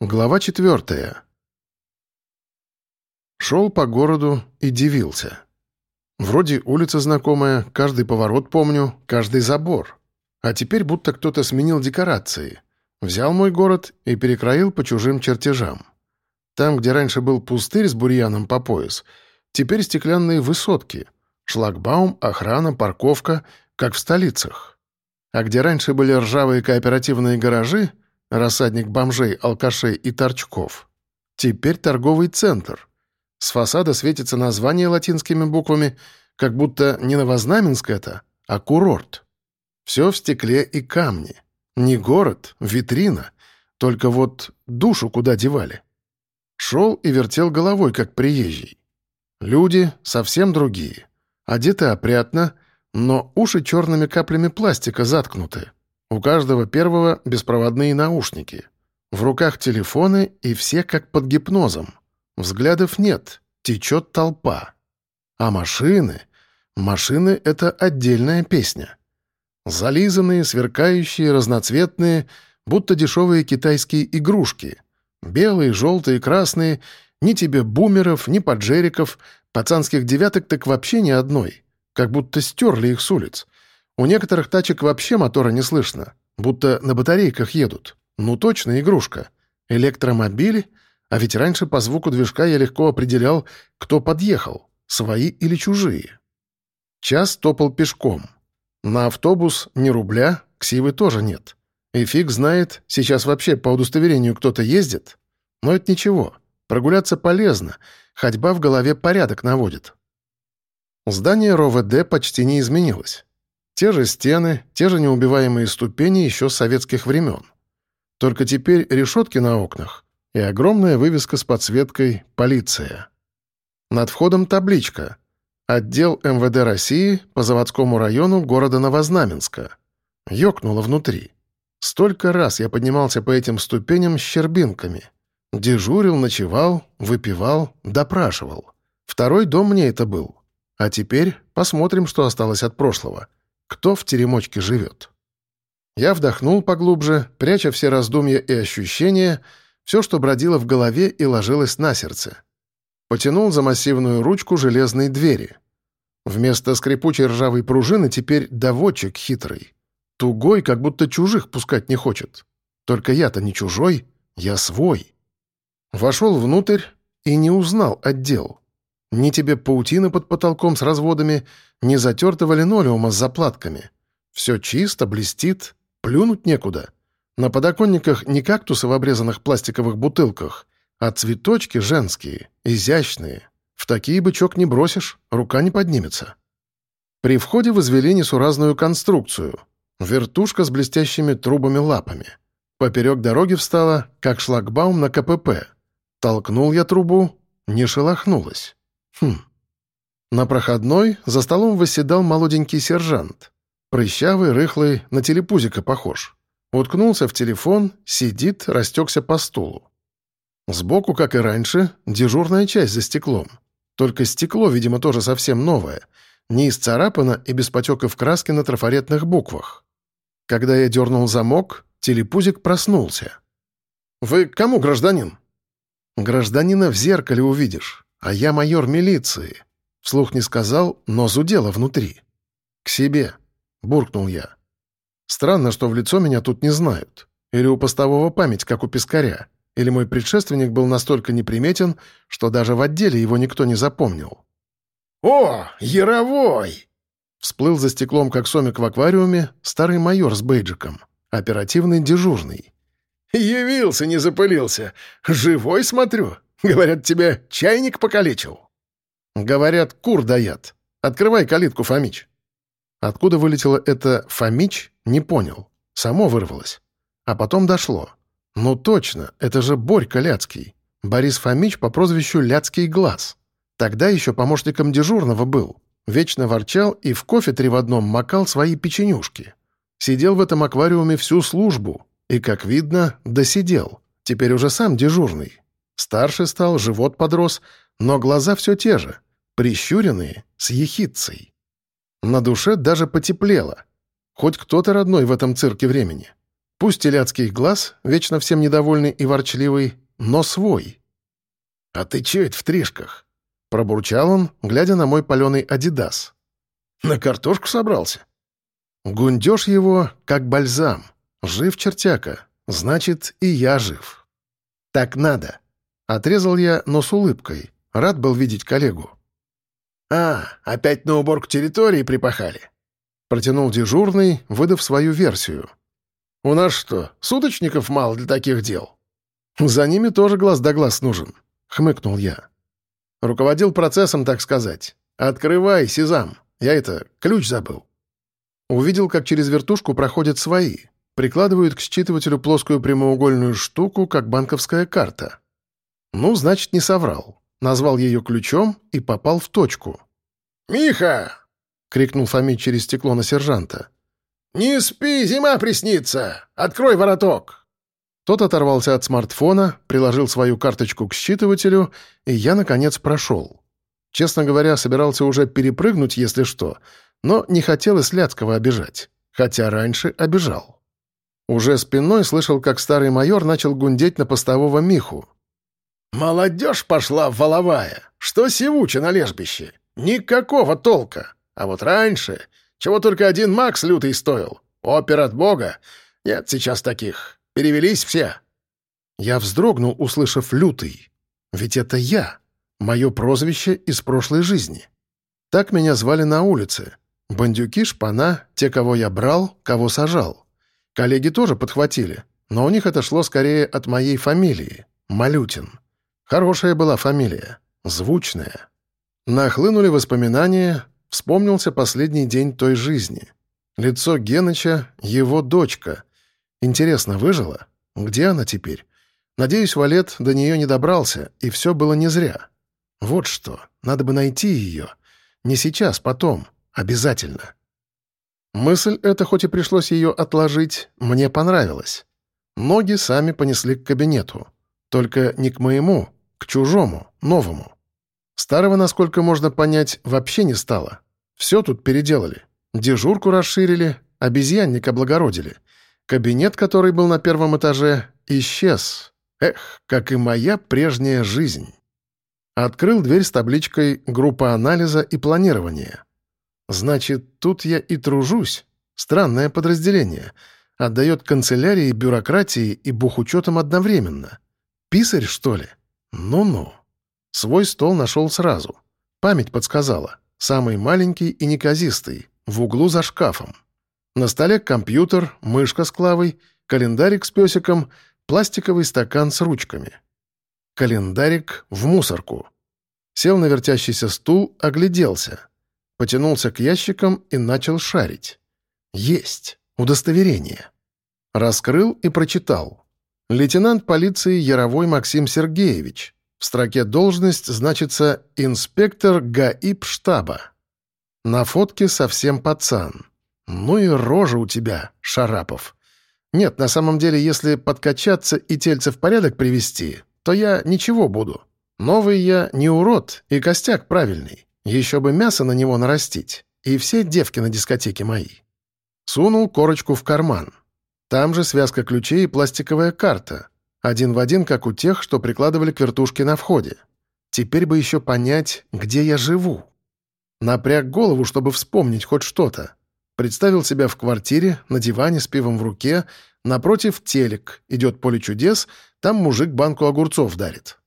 Глава четвертая. Шел по городу и дивился. Вроде улица знакомая, каждый поворот помню, каждый забор. А теперь будто кто-то сменил декорации. Взял мой город и перекроил по чужим чертежам. Там, где раньше был пустырь с бурьяном по пояс, теперь стеклянные высотки. Шлагбаум, охрана, парковка, как в столицах. А где раньше были ржавые кооперативные гаражи — рассадник бомжей, алкашей и торчков. Теперь торговый центр. С фасада светится название латинскими буквами, как будто не Новознаменск это, а курорт. Все в стекле и камне. Не город, витрина. Только вот душу куда девали. Шел и вертел головой, как приезжий. Люди совсем другие. Одеты опрятно, но уши черными каплями пластика заткнуты. У каждого первого беспроводные наушники. В руках телефоны, и все как под гипнозом. Взглядов нет, течет толпа. А машины... Машины — это отдельная песня. Зализанные, сверкающие, разноцветные, будто дешевые китайские игрушки. Белые, желтые, красные. Ни тебе бумеров, ни поджериков, пацанских девяток так вообще ни одной. Как будто стерли их с улиц. У некоторых тачек вообще мотора не слышно, будто на батарейках едут. Ну точно игрушка. Электромобили? А ведь раньше по звуку движка я легко определял, кто подъехал, свои или чужие. Час топал пешком. На автобус ни рубля, ксивы тоже нет. И фиг знает, сейчас вообще по удостоверению кто-то ездит. Но это ничего, прогуляться полезно, ходьба в голове порядок наводит. Здание РОВД почти не изменилось. Те же стены, те же неубиваемые ступени еще советских времен. Только теперь решетки на окнах и огромная вывеска с подсветкой «Полиция». Над входом табличка «Отдел МВД России по заводскому району города Новознаменска». Ёкнуло внутри. Столько раз я поднимался по этим ступеням с щербинками. Дежурил, ночевал, выпивал, допрашивал. Второй дом мне это был. А теперь посмотрим, что осталось от прошлого кто в теремочке живет. Я вдохнул поглубже, пряча все раздумья и ощущения, все, что бродило в голове и ложилось на сердце. Потянул за массивную ручку железной двери. Вместо скрипучей ржавой пружины теперь доводчик хитрый. Тугой, как будто чужих пускать не хочет. Только я-то не чужой, я свой. Вошел внутрь и не узнал отдел. Ни тебе паутины под потолком с разводами, ни затертого линолеума с заплатками. Все чисто, блестит, плюнуть некуда. На подоконниках не кактусы в обрезанных пластиковых бутылках, а цветочки женские, изящные. В такие бычок не бросишь, рука не поднимется. При входе возвели несуразную конструкцию. Вертушка с блестящими трубами-лапами. Поперек дороги встала, как шлагбаум на КПП. Толкнул я трубу, не шелохнулась. Хм. На проходной за столом восседал молоденький сержант. Прыщавый, рыхлый, на телепузика похож. Уткнулся в телефон, сидит, растекся по стулу. Сбоку, как и раньше, дежурная часть за стеклом. Только стекло, видимо, тоже совсем новое. Не исцарапано и без потеков краски на трафаретных буквах. Когда я дернул замок, телепузик проснулся. «Вы кому, гражданин?» «Гражданина в зеркале увидишь а я майор милиции». Вслух не сказал, но зудело внутри. «К себе», — буркнул я. «Странно, что в лицо меня тут не знают. Или у постового память, как у пескаря. Или мой предшественник был настолько неприметен, что даже в отделе его никто не запомнил». «О, Яровой!» Всплыл за стеклом, как сомик в аквариуме, старый майор с бейджиком. Оперативный дежурный. «Явился, не запылился. Живой, смотрю. Говорят, тебя чайник покалечил». «Говорят, кур даят. Открывай калитку, Фомич». Откуда вылетело это «Фомич» — не понял. Само вырвалось. А потом дошло. Ну точно, это же Борька Ляцкий. Борис Фомич по прозвищу Ляцкий Глаз. Тогда еще помощником дежурного был. Вечно ворчал и в кофе три в одном макал свои печенюшки. Сидел в этом аквариуме всю службу. И, как видно, досидел. Теперь уже сам дежурный. Старше стал, живот подрос, но глаза все те же, прищуренные, с ехидцей. На душе даже потеплело. Хоть кто-то родной в этом цирке времени. Пусть теляцкий глаз, вечно всем недовольный и ворчливый, но свой. «А ты че это в тришках?» — пробурчал он, глядя на мой паленый адидас. «На картошку собрался?» Гундеж его, как бальзам. Жив чертяка, значит, и я жив. «Так надо!» — отрезал я, но с улыбкой. Рад был видеть коллегу. «А, опять на уборку территории припахали?» Протянул дежурный, выдав свою версию. «У нас что, суточников мало для таких дел?» «За ними тоже глаз да глаз нужен», — хмыкнул я. «Руководил процессом, так сказать. Открывай, Сезам. Я это, ключ забыл». Увидел, как через вертушку проходят свои. Прикладывают к считывателю плоскую прямоугольную штуку, как банковская карта. Ну, значит, не соврал. Назвал ее ключом и попал в точку. «Миха!» — крикнул Фомич через стекло на сержанта. «Не спи, зима приснится! Открой вороток!» Тот оторвался от смартфона, приложил свою карточку к считывателю, и я, наконец, прошел. Честно говоря, собирался уже перепрыгнуть, если что, но не хотел и Сляцкого обижать, хотя раньше обижал. Уже спиной слышал, как старый майор начал гундеть на постового Миху. «Молодежь пошла воловая! Что севуче на лежбище? Никакого толка! А вот раньше чего только один Макс лютый стоил. Опер от бога. Нет сейчас таких. Перевелись все». Я вздрогнул, услышав «лютый». Ведь это я. Мое прозвище из прошлой жизни. Так меня звали на улице. Бандюки, шпана, те, кого я брал, кого сажал. Коллеги тоже подхватили, но у них это шло скорее от моей фамилии — Малютин. Хорошая была фамилия, звучная. Нахлынули воспоминания, Вспомнился последний день той жизни. Лицо Геныча — его дочка. Интересно, выжила? Где она теперь? Надеюсь, Валет до нее не добрался, и все было не зря. Вот что, надо бы найти ее. Не сейчас, потом. Обязательно. Мысль эта, хоть и пришлось ее отложить, мне понравилась. Ноги сами понесли к кабинету. Только не к моему, к чужому, новому. Старого, насколько можно понять, вообще не стало. Все тут переделали. Дежурку расширили, обезьянник облагородили. Кабинет, который был на первом этаже, исчез. Эх, как и моя прежняя жизнь. Открыл дверь с табличкой «Группа анализа и планирования». Значит, тут я и тружусь. Странное подразделение. Отдает канцелярии, бюрократии и бухучетам одновременно. Писарь, что ли? Ну-ну. Свой стол нашел сразу. Память подсказала. Самый маленький и неказистый, в углу за шкафом. На столе компьютер, мышка с клавой, календарик с песиком, пластиковый стакан с ручками. Календарик в мусорку. Сел на вертящийся стул, огляделся. Потянулся к ящикам и начал шарить. Есть. Удостоверение. Раскрыл и прочитал. Лейтенант полиции Яровой Максим Сергеевич, в строке «Должность» значится «Инспектор ГАИП штаба». На фотке совсем пацан. Ну и рожа у тебя, Шарапов. Нет, на самом деле, если подкачаться и тельце в порядок привести, то я ничего буду. Новый я не урод и костяк правильный. Еще бы мясо на него нарастить. И все девки на дискотеке мои. Сунул корочку в карман. Там же связка ключей и пластиковая карта. Один в один, как у тех, что прикладывали к вертушке на входе. Теперь бы еще понять, где я живу. Напряг голову, чтобы вспомнить хоть что-то. Представил себя в квартире, на диване с пивом в руке, напротив телек, идет поле чудес, там мужик банку огурцов дарит.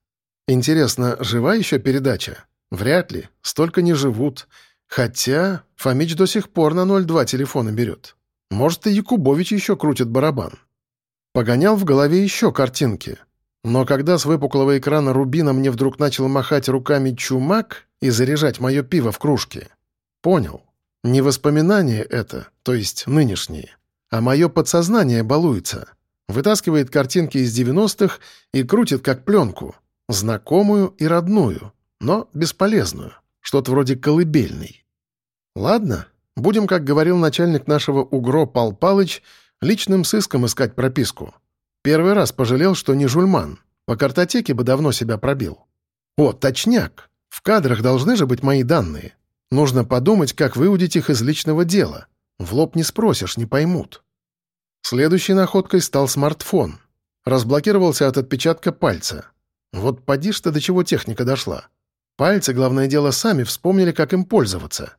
Интересно, жива еще передача? Вряд ли, столько не живут. Хотя Фомич до сих пор на 02 телефона берет. Может, и Якубович еще крутит барабан. Погонял в голове еще картинки. Но когда с выпуклого экрана рубина мне вдруг начал махать руками чумак и заряжать мое пиво в кружке, понял. Не воспоминания это, то есть нынешние, а мое подсознание балуется. Вытаскивает картинки из 90-х и крутит как пленку. Знакомую и родную, но бесполезную. Что-то вроде колыбельной. Ладно, будем, как говорил начальник нашего УГРО Пал Палыч, Личным сыском искать прописку. Первый раз пожалел, что не жульман. По картотеке бы давно себя пробил. О, точняк! В кадрах должны же быть мои данные. Нужно подумать, как выудить их из личного дела. В лоб не спросишь, не поймут. Следующей находкой стал смартфон. Разблокировался от отпечатка пальца. Вот поди что до чего техника дошла. Пальцы, главное дело, сами вспомнили, как им пользоваться.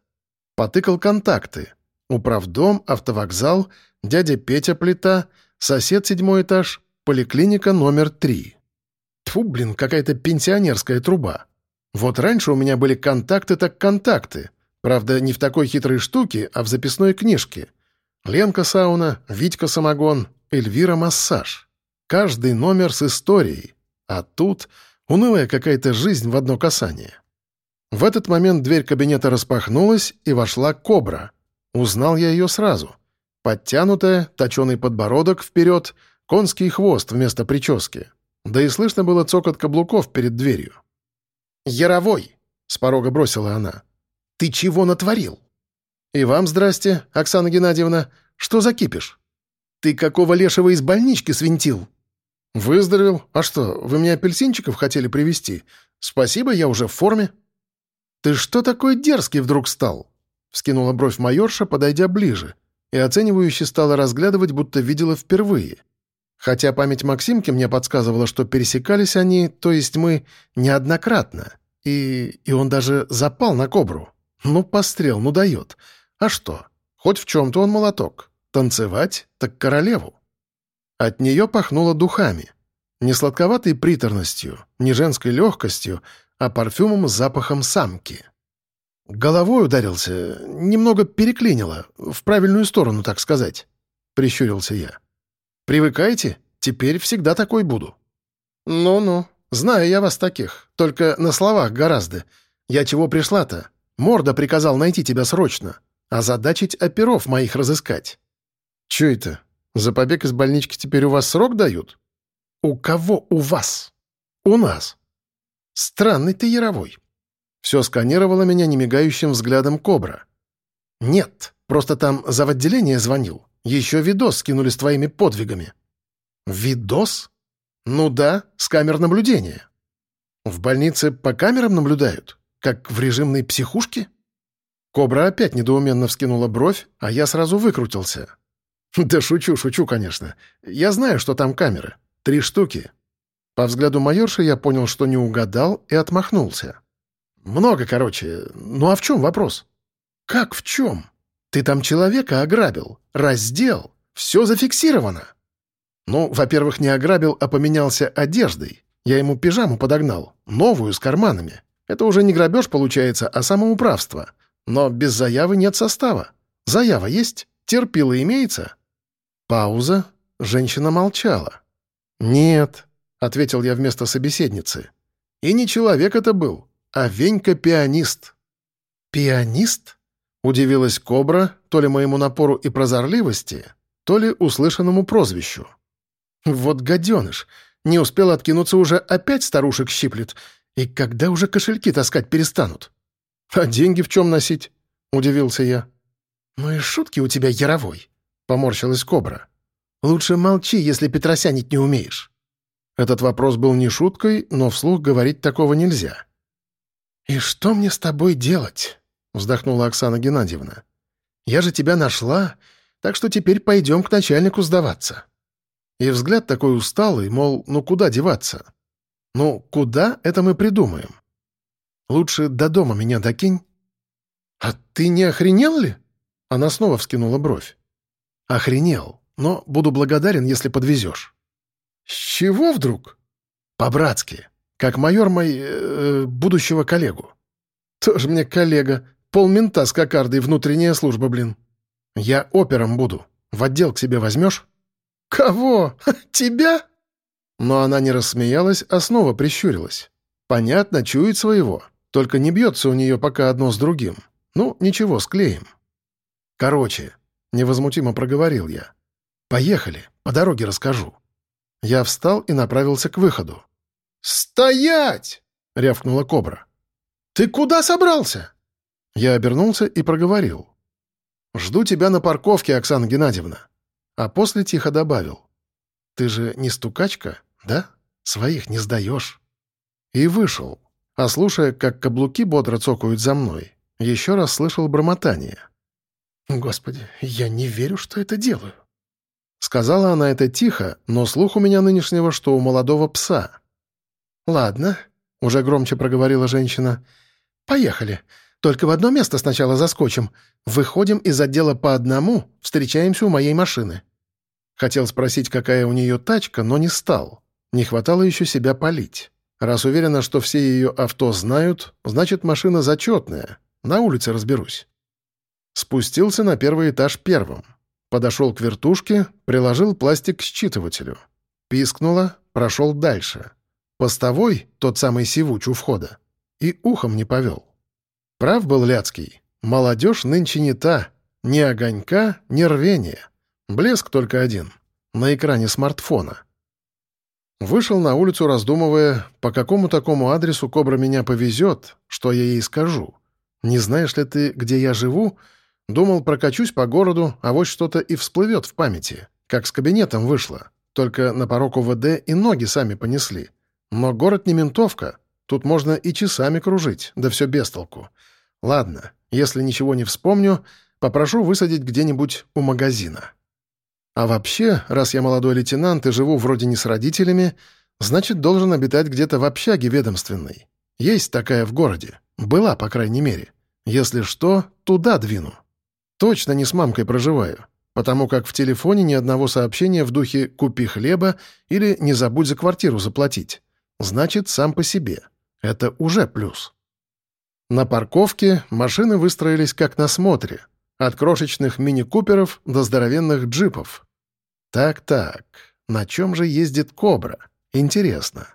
Потыкал контакты. Управдом, автовокзал, дядя Петя плита, сосед седьмой этаж, поликлиника номер три. Тьфу, блин, какая-то пенсионерская труба. Вот раньше у меня были контакты так контакты. Правда, не в такой хитрой штуке, а в записной книжке. Ленка сауна, Витька самогон, Эльвира массаж. Каждый номер с историей. А тут унылая какая-то жизнь в одно касание. В этот момент дверь кабинета распахнулась, и вошла кобра. Узнал я ее сразу. Подтянутая, точеный подбородок вперед, конский хвост вместо прически. Да и слышно было цокот каблуков перед дверью. «Яровой!» — с порога бросила она. «Ты чего натворил?» «И вам здрасте, Оксана Геннадьевна. Что за кипиш?» «Ты какого лешего из больнички свинтил?» «Выздоровел. А что, вы мне апельсинчиков хотели привезти? Спасибо, я уже в форме». «Ты что такой дерзкий вдруг стал?» — вскинула бровь майорша, подойдя ближе, и оценивающе стала разглядывать, будто видела впервые. Хотя память Максимки мне подсказывала, что пересекались они, то есть мы, неоднократно. И, и он даже запал на кобру. Ну, пострел, ну дает. А что? Хоть в чем-то он молоток. Танцевать, так королеву. От нее пахнуло духами. Не сладковатой приторностью, не женской легкостью, а парфюмом с запахом самки. Головой ударился, немного переклинило, в правильную сторону, так сказать. Прищурился я. Привыкайте, теперь всегда такой буду». «Ну-ну, знаю я вас таких, только на словах гораздо. Я чего пришла-то? Морда приказал найти тебя срочно, а задачить оперов моих разыскать». «Чё это? За побег из больнички теперь у вас срок дают?» «У кого у вас?» «У нас». «Странный ты, Яровой». Все сканировало меня немигающим взглядом кобра. «Нет, просто там за отделение звонил. Еще видос скинули с твоими подвигами». «Видос? Ну да, с камер наблюдения. В больнице по камерам наблюдают, как в режимной психушке?» Кобра опять недоуменно вскинула бровь, а я сразу выкрутился. «Да шучу, шучу, конечно. Я знаю, что там камеры. Три штуки». По взгляду майорши я понял, что не угадал, и отмахнулся. «Много, короче. Ну а в чем вопрос?» «Как в чем?» Ты там человека ограбил, раздел, все зафиксировано. Ну, во-первых, не ограбил, а поменялся одеждой. Я ему пижаму подогнал, новую, с карманами. Это уже не грабеж получается, а самоуправство. Но без заявы нет состава. Заява есть? Терпила имеется?» Пауза. Женщина молчала. «Нет», — ответил я вместо собеседницы. «И не человек это был, а Венька-пианист». «Пианист?» Удивилась Кобра то ли моему напору и прозорливости, то ли услышанному прозвищу. «Вот гаденыш! Не успел откинуться уже опять старушек щиплет. И когда уже кошельки таскать перестанут? А деньги в чем носить?» — удивился я. «Ну и шутки у тебя яровой», — поморщилась Кобра. «Лучше молчи, если петросянить не умеешь». Этот вопрос был не шуткой, но вслух говорить такого нельзя. «И что мне с тобой делать?» — вздохнула Оксана Геннадьевна. «Я же тебя нашла, так что теперь пойдем к начальнику сдаваться». И взгляд такой усталый, мол, ну куда деваться? Ну, куда, это мы придумаем. Лучше до дома меня докинь. «А ты не охренел ли?» Она снова вскинула бровь. «Охренел, но буду благодарен, если подвезешь». «С чего вдруг?» «По-братски, как майор мой... Э, будущего коллегу». «Тоже мне коллега. Полмента с кокардой, внутренняя служба, блин. Я опером буду. В отдел к себе возьмешь?» «Кого? Тебя?» Но она не рассмеялась, а снова прищурилась. «Понятно, чует своего. Только не бьется у нее пока одно с другим. Ну, ничего, склеим». «Короче», — невозмутимо проговорил я. «Поехали, по дороге расскажу». Я встал и направился к выходу. «Стоять!» — рявкнула кобра. «Ты куда собрался?» Я обернулся и проговорил. «Жду тебя на парковке, Оксана Геннадьевна». А после тихо добавил. «Ты же не стукачка, да? Своих не сдаешь». И вышел, а слушая, как каблуки бодро цокают за мной, еще раз слышал бормотание. «Господи, я не верю, что это делаю». Сказала она это тихо, но слух у меня нынешнего, что у молодого пса. «Ладно», — уже громче проговорила женщина. «Поехали. Только в одно место сначала заскочим. Выходим из отдела по одному, встречаемся у моей машины». Хотел спросить, какая у нее тачка, но не стал. Не хватало еще себя полить. Раз уверена, что все ее авто знают, значит, машина зачетная. На улице разберусь. Спустился на первый этаж первым. Подошел к вертушке, приложил пластик к считывателю. Пискнуло, прошел дальше. Постовой, тот самый сивуч у входа, и ухом не повел. Прав был Ляцкий. Молодежь нынче не та. Ни огонька, ни рвения. Блеск только один. На экране смартфона. Вышел на улицу, раздумывая, по какому такому адресу Кобра меня повезет, что я ей скажу. Не знаешь ли ты, где я живу? Думал, прокачусь по городу, а вот что-то и всплывет в памяти, как с кабинетом вышло. Только на порог УВД и ноги сами понесли. Но город не ментовка. Тут можно и часами кружить, да все без толку. Ладно, если ничего не вспомню, попрошу высадить где-нибудь у магазина. А вообще, раз я молодой лейтенант и живу вроде не с родителями, значит, должен обитать где-то в общаге ведомственной. Есть такая в городе. Была, по крайней мере. Если что, туда двину. Точно не с мамкой проживаю, потому как в телефоне ни одного сообщения в духе «купи хлеба» или «не забудь за квартиру заплатить». Значит, сам по себе. Это уже плюс. На парковке машины выстроились как на смотре — от крошечных мини-куперов до здоровенных джипов. Так-так, на чем же ездит «Кобра»? Интересно.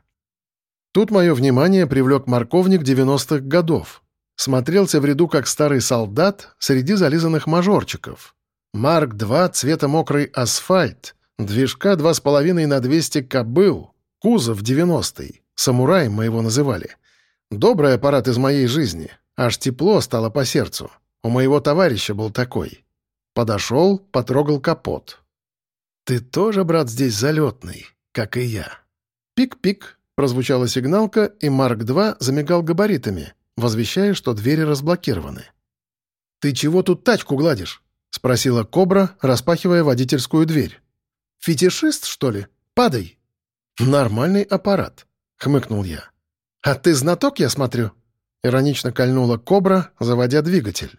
Тут мое внимание привлек морковник 90-х годов. Смотрелся в ряду как старый солдат среди зализанных мажорчиков. Марк-2 цвета мокрый асфальт, движка 2,5 на 200 кобыл, кузов 90-й, самурай мы его называли. Добрый аппарат из моей жизни, аж тепло стало по сердцу. У моего товарища был такой. Подошел, потрогал капот. «Ты тоже, брат, здесь залетный, как и я». «Пик-пик», — прозвучала сигналка, и Марк-2 замигал габаритами, возвещая, что двери разблокированы. «Ты чего тут тачку гладишь?» — спросила Кобра, распахивая водительскую дверь. «Фетишист, что ли? Падай!» «Нормальный аппарат», — хмыкнул я. «А ты знаток, я смотрю?» — иронично кольнула Кобра, заводя двигатель.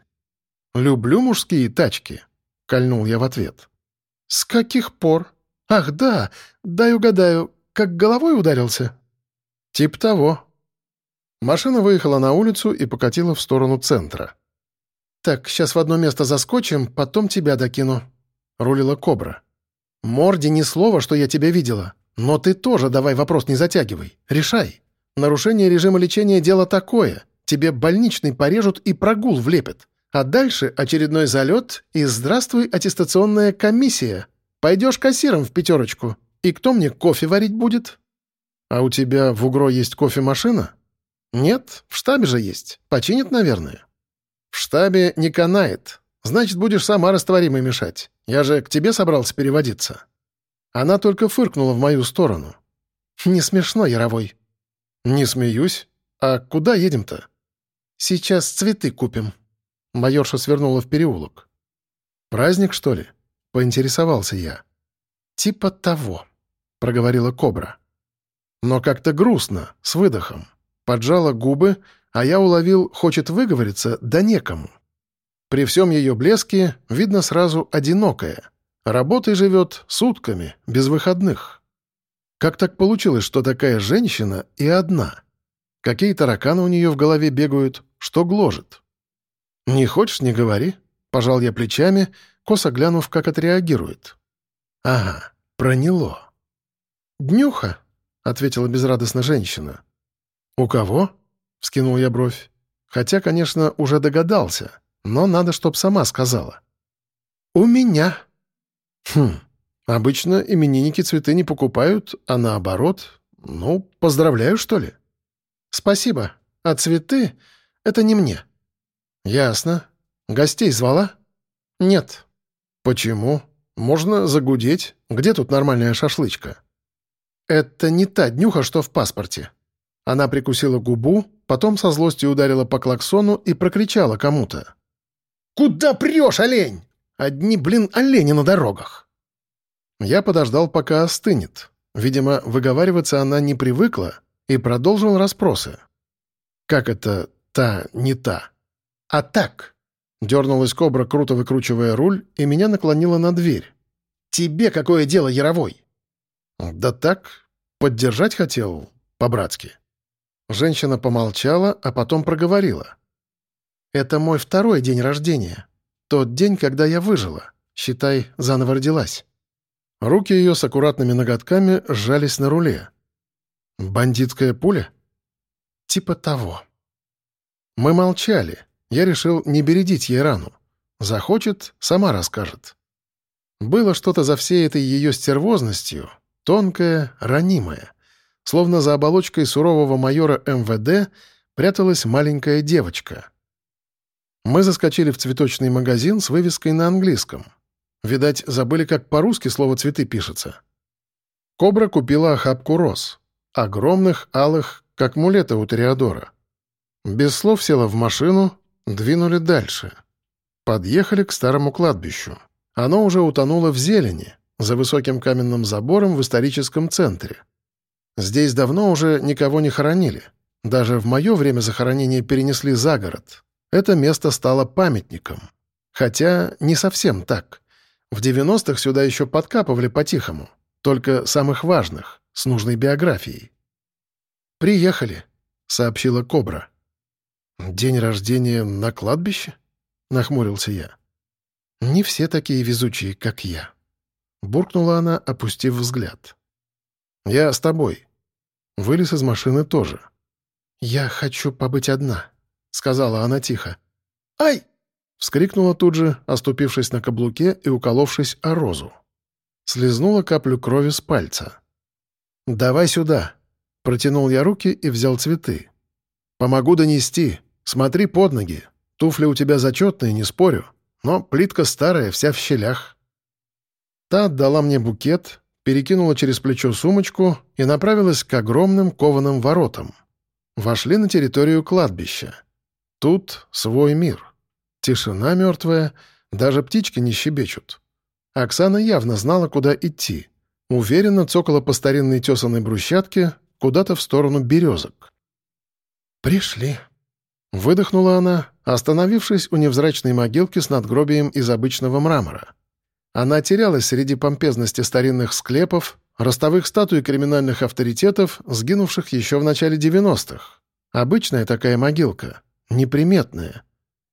«Люблю мужские тачки», — кольнул я в ответ. «С каких пор? Ах, да, дай угадаю, как головой ударился?» «Тип того». Машина выехала на улицу и покатила в сторону центра. «Так, сейчас в одно место заскочим, потом тебя докину», — рулила Кобра. «Морде ни слова, что я тебя видела, но ты тоже давай вопрос не затягивай, решай. Нарушение режима лечения — дело такое, тебе больничный порежут и прогул влепят. А дальше очередной залет и здравствуй, аттестационная комиссия. Пойдешь кассиром в пятерочку. И кто мне кофе варить будет? А у тебя в УГРО есть кофемашина? Нет, в штабе же есть. Починит, наверное. В штабе не канает. Значит, будешь сама растворимой мешать. Я же к тебе собрался переводиться. Она только фыркнула в мою сторону. Не смешно, Яровой. Не смеюсь. А куда едем-то? Сейчас цветы купим. Майорша свернула в переулок. «Праздник, что ли?» — поинтересовался я. «Типа того», — проговорила кобра. Но как-то грустно, с выдохом. Поджала губы, а я уловил, хочет выговориться, да некому. При всем ее блеске видно сразу одинокая. Работой живет сутками, без выходных. Как так получилось, что такая женщина и одна? Какие тараканы у нее в голове бегают, что гложет? «Не хочешь — не говори», — пожал я плечами, косо глянув, как отреагирует. «Ага, проняло». «Днюха», — ответила безрадостно женщина. «У кого?» — вскинул я бровь. Хотя, конечно, уже догадался, но надо, чтоб сама сказала. «У меня». «Хм, обычно именинники цветы не покупают, а наоборот. Ну, поздравляю, что ли?» «Спасибо, а цветы — это не мне». «Ясно. Гостей звала?» «Нет». «Почему? Можно загудеть. Где тут нормальная шашлычка?» «Это не та днюха, что в паспорте». Она прикусила губу, потом со злостью ударила по клаксону и прокричала кому-то. «Куда прешь, олень? Одни, блин, олени на дорогах!» Я подождал, пока остынет. Видимо, выговариваться она не привыкла и продолжил расспросы. «Как это та не та?» «А так!» — дернулась кобра, круто выкручивая руль, и меня наклонила на дверь. «Тебе какое дело, Яровой?» «Да так, поддержать хотел, по-братски». Женщина помолчала, а потом проговорила. «Это мой второй день рождения. Тот день, когда я выжила. Считай, заново родилась». Руки ее с аккуратными ноготками сжались на руле. «Бандитская пуля?» «Типа того». Мы молчали. Я решил не бередить ей рану. Захочет — сама расскажет. Было что-то за всей этой ее стервозностью, тонкое, ранимое. Словно за оболочкой сурового майора МВД пряталась маленькая девочка. Мы заскочили в цветочный магазин с вывеской на английском. Видать, забыли, как по-русски слово «цветы» пишется. Кобра купила охапку роз. Огромных, алых, как мулеты у Тореадора. Без слов села в машину, двинули дальше. Подъехали к старому кладбищу. Оно уже утонуло в зелени, за высоким каменным забором в историческом центре. Здесь давно уже никого не хоронили. Даже в мое время захоронения перенесли за город. Это место стало памятником. Хотя не совсем так. В 90-х сюда еще подкапывали по-тихому. Только самых важных, с нужной биографией. «Приехали», — сообщила Кобра. «День рождения на кладбище?» — нахмурился я. «Не все такие везучие, как я», — буркнула она, опустив взгляд. «Я с тобой». Вылез из машины тоже. «Я хочу побыть одна», — сказала она тихо. «Ай!» — вскрикнула тут же, оступившись на каблуке и уколовшись о розу. Слизнула каплю крови с пальца. «Давай сюда!» — протянул я руки и взял цветы. «Помогу донести. Смотри под ноги. Туфли у тебя зачетные, не спорю но плитка старая, вся в щелях. Та отдала мне букет, перекинула через плечо сумочку и направилась к огромным кованым воротам. Вошли на территорию кладбища. Тут свой мир. Тишина мертвая, даже птички не щебечут. Оксана явно знала, куда идти. Уверенно цокала по старинной тесаной брусчатке куда-то в сторону березок. «Пришли», Выдохнула она, остановившись у невзрачной могилки с надгробием из обычного мрамора. Она терялась среди помпезности старинных склепов, ростовых статуй криминальных авторитетов, сгинувших еще в начале 90-х. Обычная такая могилка, неприметная.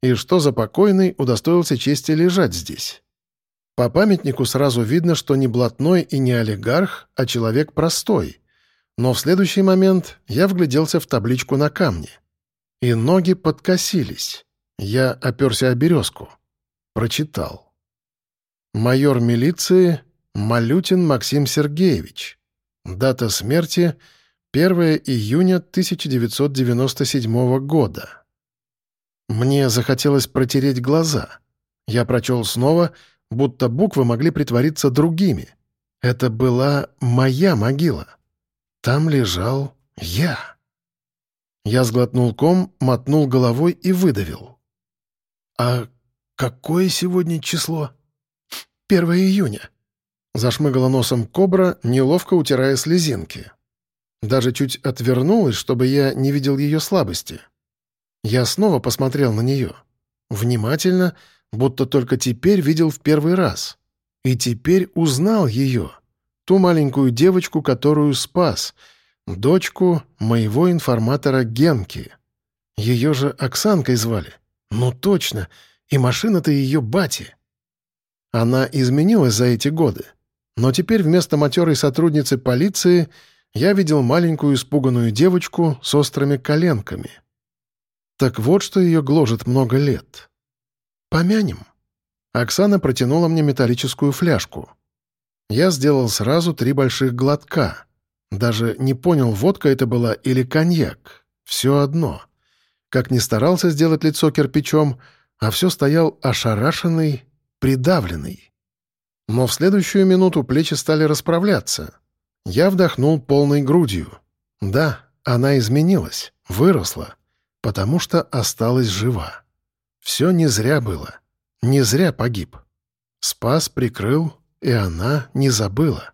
И что за покойный удостоился чести лежать здесь? По памятнику сразу видно, что не блатной и не олигарх, а человек простой. Но в следующий момент я вгляделся в табличку на камне — и ноги подкосились. Я оперся о березку. Прочитал. Майор милиции Малютин Максим Сергеевич. Дата смерти — 1 июня 1997 года. Мне захотелось протереть глаза. Я прочел снова, будто буквы могли притвориться другими. Это была моя могила. Там лежал я. Я сглотнул ком, мотнул головой и выдавил. «А какое сегодня число?» «Первое июня», — зашмыгала носом кобра, неловко утирая слезинки. Даже чуть отвернулась, чтобы я не видел ее слабости. Я снова посмотрел на нее. Внимательно, будто только теперь видел в первый раз. И теперь узнал ее, ту маленькую девочку, которую спас — Дочку моего информатора Генки. Ее же Оксанкой звали. Ну точно, и машина-то ее бати. Она изменилась за эти годы. Но теперь вместо матерой сотрудницы полиции я видел маленькую испуганную девочку с острыми коленками. Так вот, что ее гложет много лет. Помянем. Оксана протянула мне металлическую фляжку. Я сделал сразу три больших глотка — даже не понял, водка это была или коньяк. Все одно. Как ни старался сделать лицо кирпичом, а все стоял ошарашенный, придавленный. Но в следующую минуту плечи стали расправляться. Я вдохнул полной грудью. Да, она изменилась, выросла, потому что осталась жива. Все не зря было. Не зря погиб. Спас, прикрыл и она не забыла.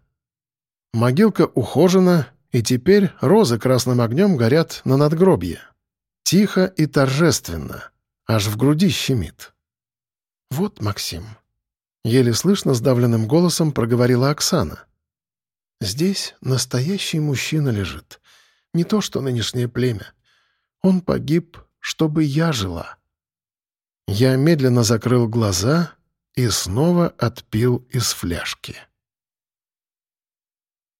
Могилка ухожена, и теперь розы красным огнем горят на надгробье. Тихо и торжественно, аж в груди щемит. «Вот, Максим», — еле слышно сдавленным голосом проговорила Оксана. «Здесь настоящий мужчина лежит, не то что нынешнее племя. Он погиб, чтобы я жила». Я медленно закрыл глаза и снова отпил из фляжки.